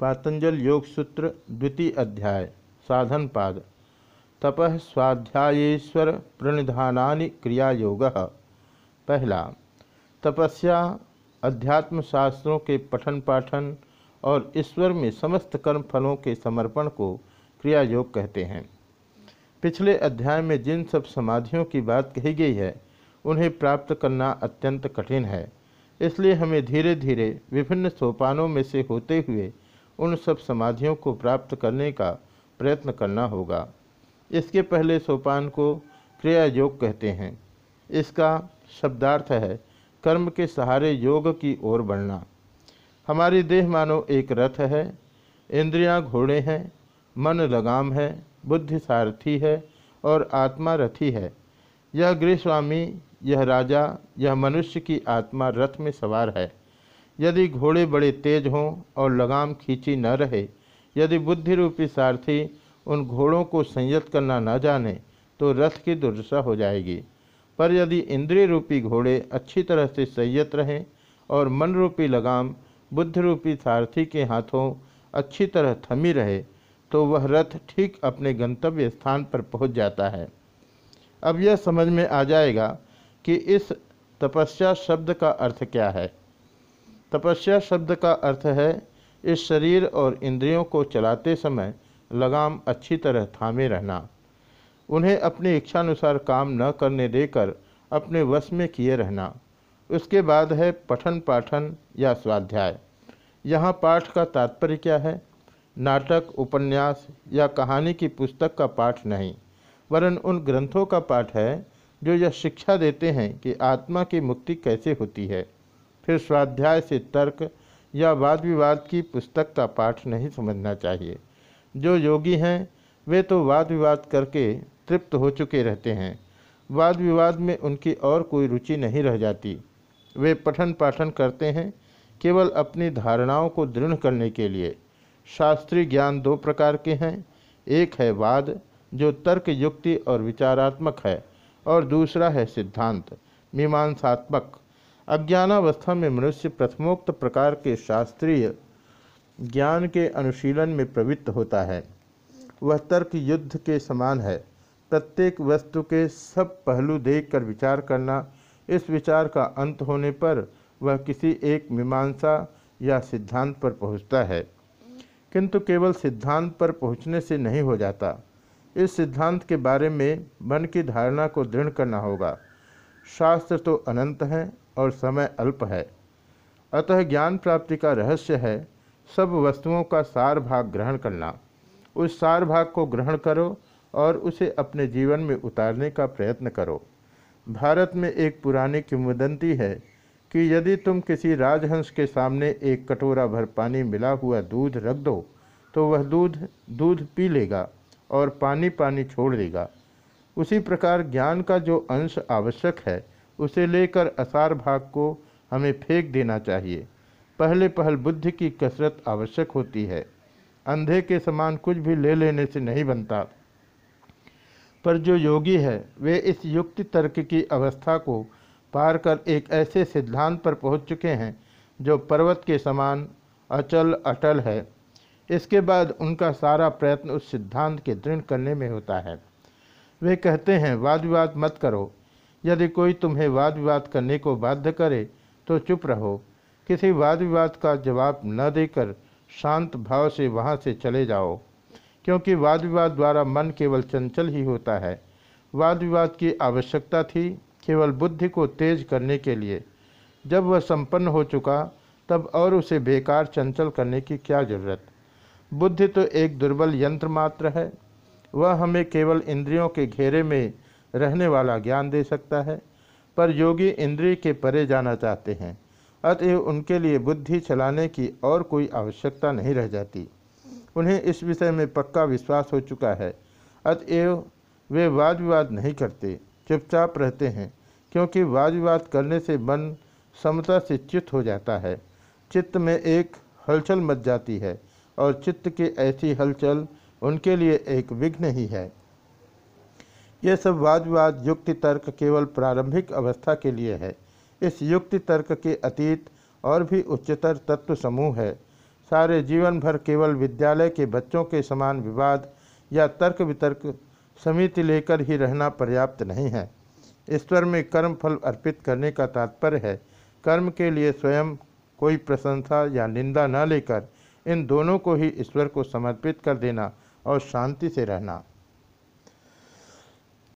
पातंजल योग सूत्र, द्वितीय अध्याय, साधन पाद। तपः स्वाध्यायेश्वर प्रणिधानानि क्रिया योग पहला, तपस्या अध्यात्म शास्त्रों के पठन पाठन और ईश्वर में समस्त कर्म फलों के समर्पण को क्रिया योग कहते हैं। पिछले अध्याय में जिन सब समाधियों की बात कही गई है, उन्हें प्राप्त करना अत्यंत कठिन है। इसलिए हमें धीरे धीरे विभिन्न सोपानों में से होते हुए उन सब समाधियों को प्राप्त करने का प्रयत्न करना होगा। इसके पहले सोपान को क्रिया योग कहते हैं। इसका शब्दार्थ है, कर्म के सहारे योग की ओर बढ़ना। हमारी देह मानो एक रथ है, इंद्रियाँ घोड़े हैं, मन लगाम है, बुद्धि सारथी है और आत्मा रथी है। यह गृहस्वामी, यह राजा, यह मनुष्य की आत्मा रथ में सवार है। यदि घोड़े बड़े तेज हों और लगाम खींची न रहे, यदि बुद्धि रूपी सारथी उन घोड़ों को संयत करना न जाने तो रथ की दुर्दशा हो जाएगी। पर यदि इंद्रिय रूपी घोड़े अच्छी तरह से संयत रहें और मन रूपी लगाम बुद्धि रूपी सारथी के हाथों अच्छी तरह थमी रहे तो वह रथ ठीक अपने गंतव्य स्थान पर पहुँच जाता है। अब यह समझ में आ जाएगा कि इस तपस्या शब्द का अर्थ क्या है। तपस्या शब्द का अर्थ है, इस शरीर और इंद्रियों को चलाते समय लगाम अच्छी तरह थामे रहना। उन्हें अपनी इच्छानुसार काम न करने देकर अपने वश में किए रहना। उसके बाद है पठन पाठन या स्वाध्याय। यहाँ पाठ का तात्पर्य क्या है? नाटक, उपन्यास या कहानी की पुस्तक का पाठ नहीं, वरन उन ग्रंथों का पाठ है, जो यह शिक्षा देते हैं कि आत्मा की मुक्ति कैसे होती है। फिर स्वाध्याय से तर्क या वाद विवाद की पुस्तक का पाठ नहीं समझना चाहिए। जो योगी हैं, वे तो वाद विवाद करके तृप्त हो चुके रहते हैं। वाद विवाद में उनकी और कोई रुचि नहीं रह जाती। वे पठन पाठन करते हैं, केवल अपनी धारणाओं को दृढ़ करने के लिए। शास्त्रीय ज्ञान दो प्रकार के हैं, एक है वाद, जो तर्क युक्ति और विचारात्मक है, और दूसरा है सिद्धांत, मीमांसात्मक। अज्ञानावस्था में मनुष्य प्रथमोक्त प्रकार के शास्त्रीय ज्ञान के अनुशीलन में प्रवृत्त होता है। वह तर्क युद्ध के समान है। प्रत्येक वस्तु के सब पहलू देखकर विचार करना, इस विचार का अंत होने पर वह किसी एक मीमांसा या सिद्धांत पर पहुँचता है। किंतु केवल सिद्धांत पर पहुँचने से नहीं हो जाता। इस सिद्धांत के बारे में मन की धारणा को दृढ़ करना होगा। शास्त्र तो अनंत हैं और समय अल्प है। अतः ज्ञान प्राप्ति का रहस्य है, सब वस्तुओं का सार भाग ग्रहण करना। उस सार भाग को ग्रहण करो और उसे अपने जीवन में उतारने का प्रयत्न करो। भारत में एक पुरानी किंवदंती है कि यदि तुम किसी राजहंस के सामने एक कटोरा भर पानी मिला हुआ दूध रख दो तो वह दूध दूध पी लेगा और पानी पानी छोड़ देगा। उसी प्रकार ज्ञान का जो अंश आवश्यक है उसे लेकर असार भाग को हमें फेंक देना चाहिए। पहले पहल बुद्धि की कसरत आवश्यक होती है। अंधे के समान कुछ भी ले लेने से नहीं बनता। पर जो योगी है, वे इस युक्ति तर्क की अवस्था को पार कर एक ऐसे सिद्धांत पर पहुँच चुके हैं, जो पर्वत के समान अचल अटल है। इसके बाद उनका सारा प्रयत्न उस सिद्धांत के दृढ़ करने में होता है। वे कहते हैं वाद विवाद मत करो। यदि कोई तुम्हें वाद विवाद करने को बाध्य करे तो चुप रहो। किसी वाद विवाद का जवाब न देकर शांत भाव से वहाँ से चले जाओ, क्योंकि वाद विवाद द्वारा मन केवल चंचल ही होता है। वाद विवाद की आवश्यकता थी केवल बुद्धि को तेज करने के लिए। जब वह संपन्न हो चुका, तब और उसे बेकार चंचल करने की क्या ज़रूरत? बुद्धि तो एक दुर्बल यंत्र मात्र है। वह हमें केवल इंद्रियों के घेरे में रहने वाला ज्ञान दे सकता है, पर योगी इंद्रिय के परे जाना चाहते हैं, अतएव उनके लिए बुद्धि चलाने की और कोई आवश्यकता नहीं रह जाती। उन्हें इस विषय में पक्का विश्वास हो चुका है, अतएव वे वाद विवाद नहीं करते, चुपचाप रहते हैं, क्योंकि वाद विवाद करने से मन समता से चित्त हो जाता है। चित्त में एक हलचल मच जाती है, और चित्त की ऐसी हलचल उनके लिए एक विघ्न ही है। यह सब वाद विवाद युक्ति तर्क केवल प्रारंभिक अवस्था के लिए है। इस युक्ति तर्क के अतीत और भी उच्चतर तत्व समूह है। सारे जीवन भर केवल विद्यालय के बच्चों के समान विवाद या तर्क वितर्क समिति लेकर ही रहना पर्याप्त नहीं है। ईश्वर में कर्म फल अर्पित करने का तात्पर्य है। कर्म के लिए स्वयं कोई प्रशंसा या निंदा न लेकर इन दोनों को ही ईश्वर को समर्पित कर देना और शांति से रहना।